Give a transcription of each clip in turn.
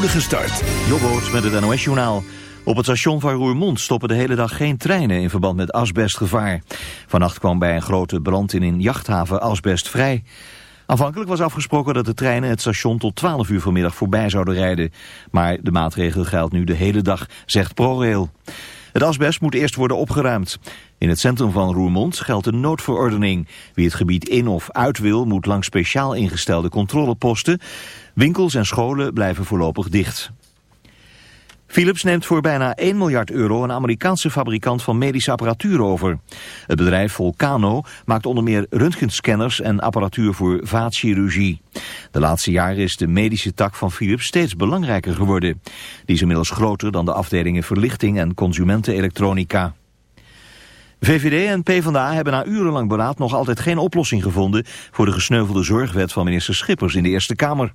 spoedige start. Jobboot met het NOS-journaal. Op het station van Roermond stoppen de hele dag geen treinen in verband met asbestgevaar. Vannacht kwam bij een grote brand in een jachthaven asbest vrij. Aanvankelijk was afgesproken dat de treinen het station tot 12 uur vanmiddag voorbij zouden rijden. Maar de maatregel geldt nu de hele dag, zegt ProRail. Het asbest moet eerst worden opgeruimd. In het centrum van Roermond geldt een noodverordening. Wie het gebied in of uit wil, moet langs speciaal ingestelde controleposten. Winkels en scholen blijven voorlopig dicht. Philips neemt voor bijna 1 miljard euro een Amerikaanse fabrikant van medische apparatuur over. Het bedrijf Volcano maakt onder meer röntgenscanners en apparatuur voor vaatchirurgie. De laatste jaren is de medische tak van Philips steeds belangrijker geworden. Die is inmiddels groter dan de afdelingen verlichting en consumentenelektronica. VVD en PvdA hebben na urenlang beraad nog altijd geen oplossing gevonden voor de gesneuvelde zorgwet van minister Schippers in de Eerste Kamer.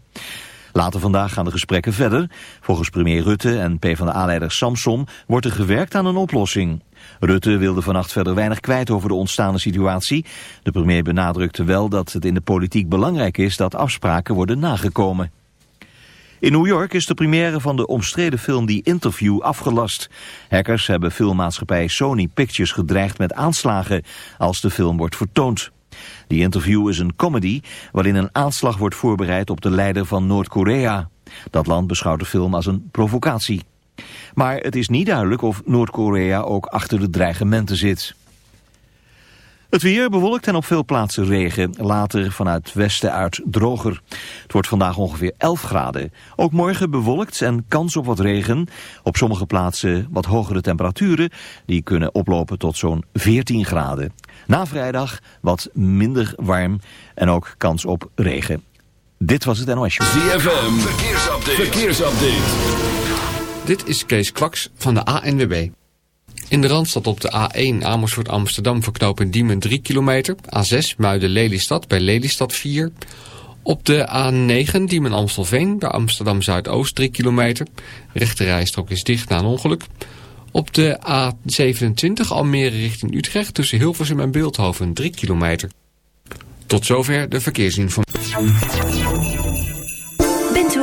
Later vandaag gaan de gesprekken verder. Volgens premier Rutte en PvdA-leider Samson wordt er gewerkt aan een oplossing. Rutte wilde vannacht verder weinig kwijt over de ontstaande situatie. De premier benadrukte wel dat het in de politiek belangrijk is dat afspraken worden nagekomen. In New York is de première van de omstreden film The Interview afgelast. Hackers hebben filmmaatschappij Sony Pictures gedreigd met aanslagen als de film wordt vertoond. The Interview is een comedy waarin een aanslag wordt voorbereid op de leider van Noord-Korea. Dat land beschouwt de film als een provocatie. Maar het is niet duidelijk of Noord-Korea ook achter de dreigementen zit. Het weer bewolkt en op veel plaatsen regen. Later vanuit westen uit droger. Het wordt vandaag ongeveer 11 graden. Ook morgen bewolkt en kans op wat regen. Op sommige plaatsen wat hogere temperaturen. Die kunnen oplopen tot zo'n 14 graden. Na vrijdag wat minder warm en ook kans op regen. Dit was het NOS Show. ZFM, verkeersupdate. verkeersupdate. Dit is Kees Kwaks van de ANWB. In de Randstad op de A1 Amersfoort Amsterdam verknopen Diemen 3 kilometer. A6 Muiden Lelystad bij Lelystad 4. Op de A9 Diemen Amstelveen bij Amsterdam Zuidoost 3 kilometer. Rechte rijstrook is dicht na een ongeluk. Op de A27 Almere richting Utrecht tussen Hilversum en Beeldhoven 3 kilometer. Tot zover de verkeersinformatie.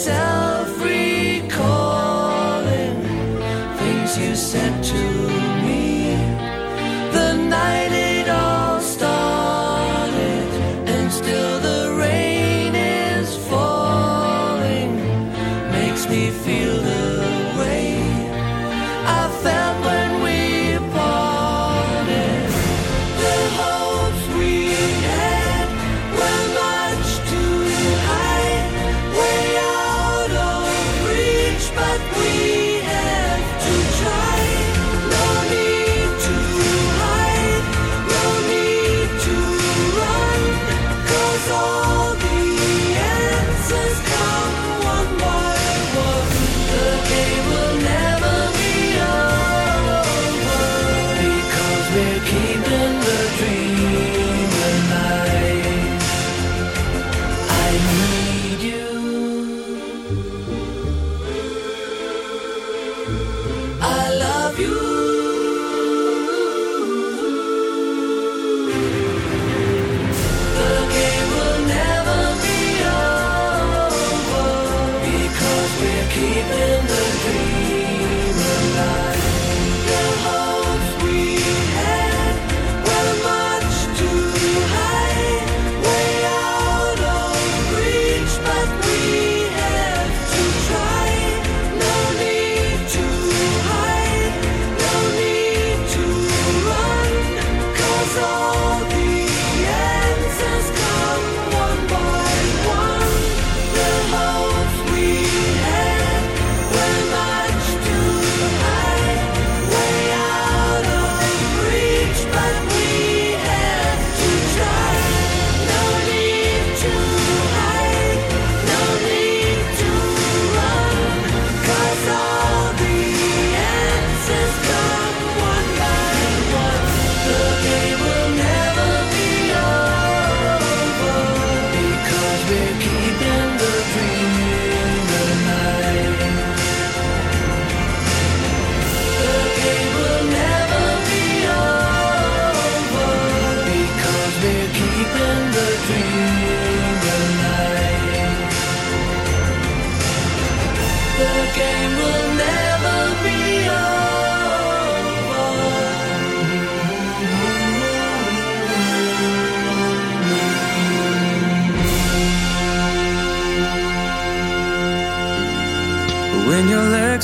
Self-recalling things you said to me.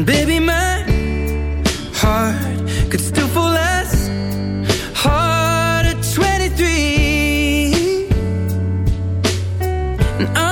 baby, my heart could still fall as hard at 23. And I'm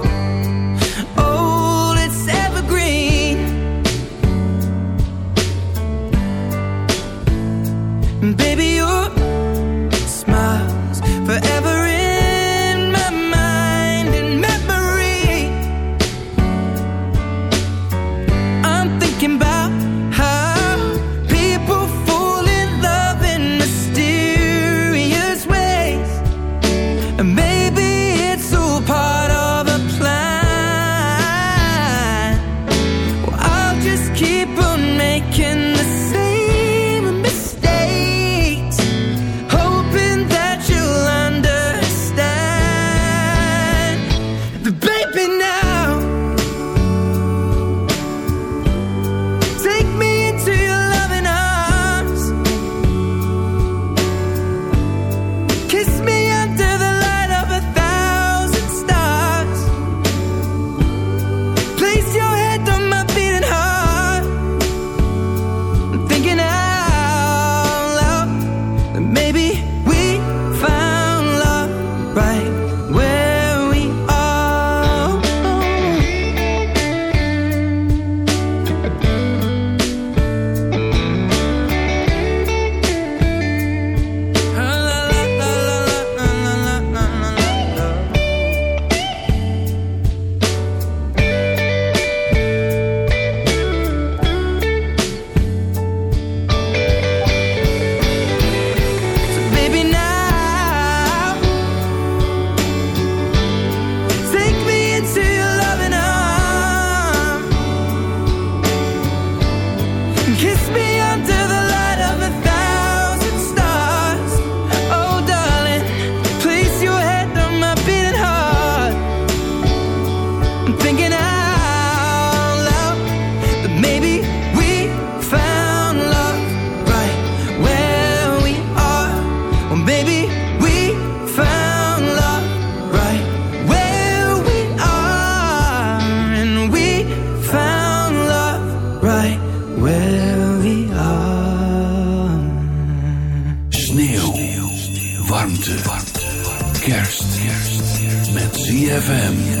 ZFM.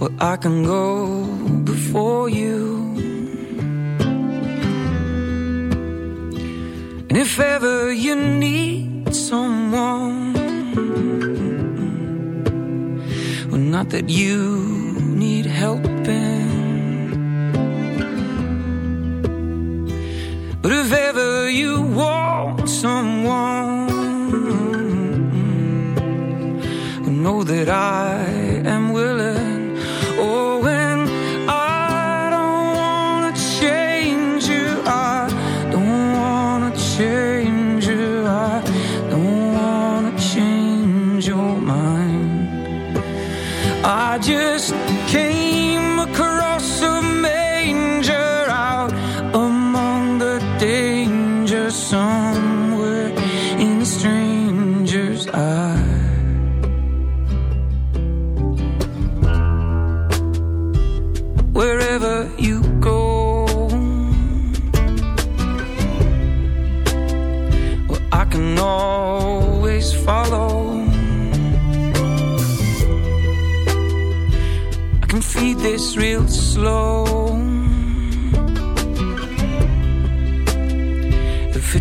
Well, I can go before you. And if ever you need someone, well, not that you need helping. But if ever you want someone, know that I am willing.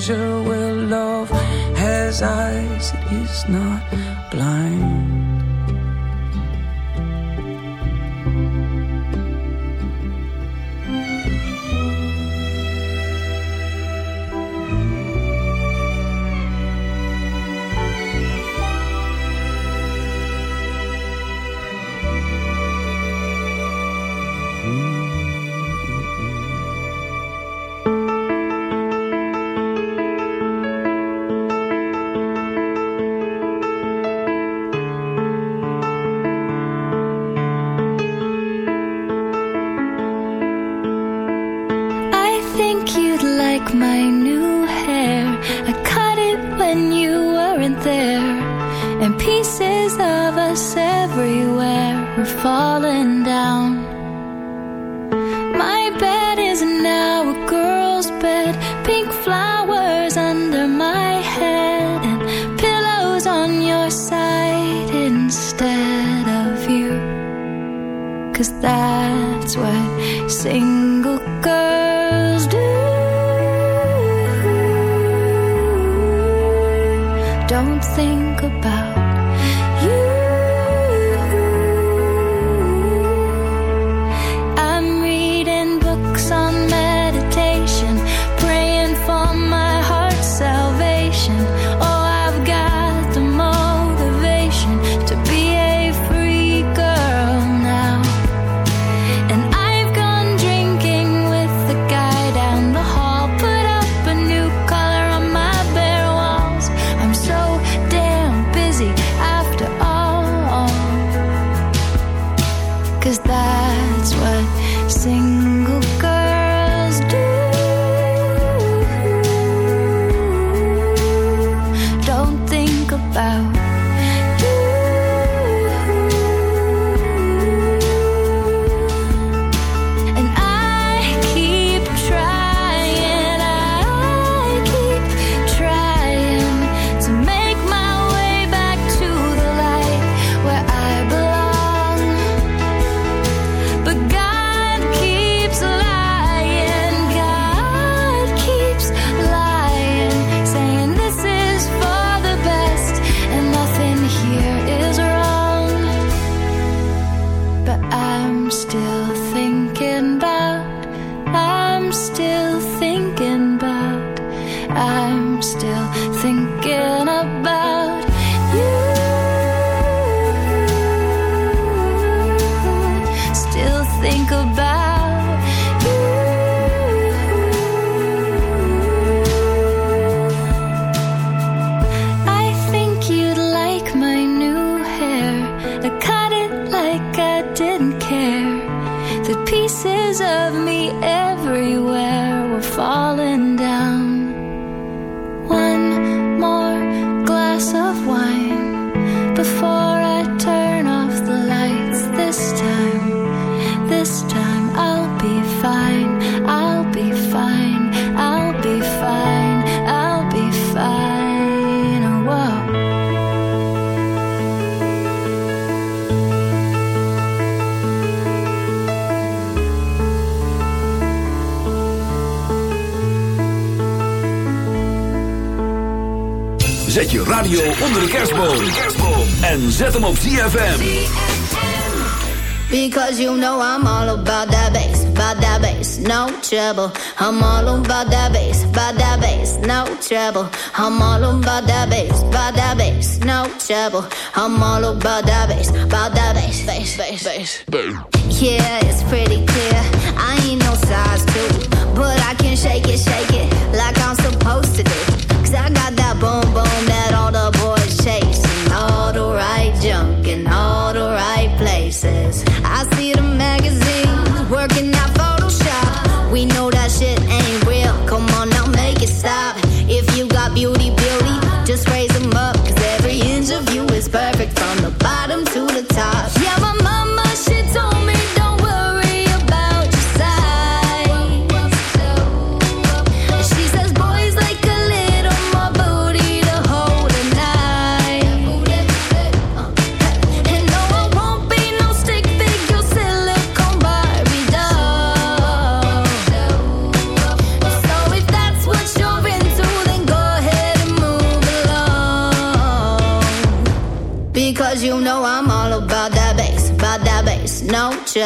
stranger where love has eyes, it is not blind. Cause that's what sings. Zet je radio onder de kerstboom. En zet hem op ZFM. Because you know I'm all about that bass, about that bass, no trouble. I'm all about that bass, about that bass, no trouble. I'm all about that bass, about that bass, no trouble. I'm all about that bass, about that bass, bass, bass, bass. Yeah, it's pretty clear. I ain't no size two, but I can shake it, shake it like I'm supposed to do.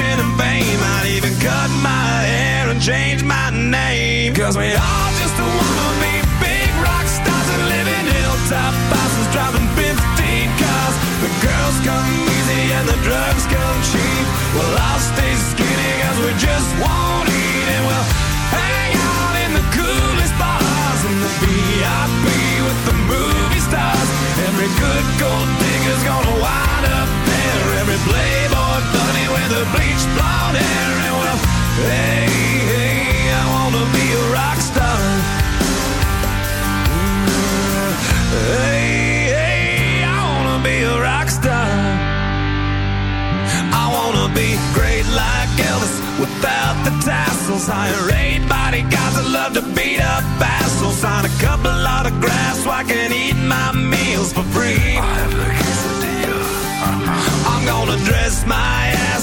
Fortune and fame. I'd even cut my hair and change my name. Cause we all just wanna be big rock stars and live in hilltop houses driving 15 cars. The girls come easy and the drugs come cheap. Well, I'll stay skinny cause we just won't with a bleached blonde hair. And well, hey, hey, I wanna be a rock star. Mm, hey, hey, I wanna be a rock star. I wanna be great like Elvis without the tassels. Hire eight bodyguards that love to beat up assholes. Sign a couple autographs so I can eat my meals for free. I'm gonna dress my ass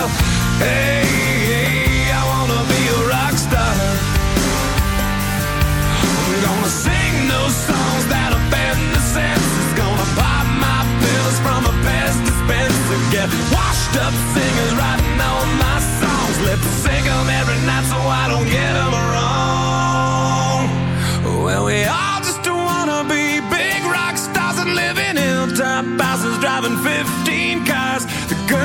Hey, hey, I wanna be a rock star. I'm gonna sing those songs that offend the senses. Gonna pop my pills from a Pez dispenser. Get washed up singers writing all my songs. Let's sing them every night so I don't get them wrong. Well, we all just wanna be big rock stars and living in hilltop houses, driving 15 cars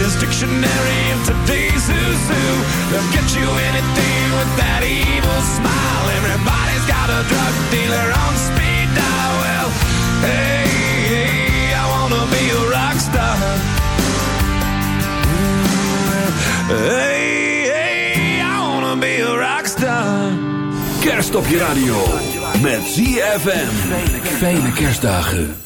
dictionary of today's who's who. They'll get you anything with that evil smile. Everybody's got a drug dealer on speed dial. Well, hey, hey I wanna be a rock star. Hey, hey, I wanna be a rock star. Kerst op je radio. Met ZFM. Fijne kerstdagen.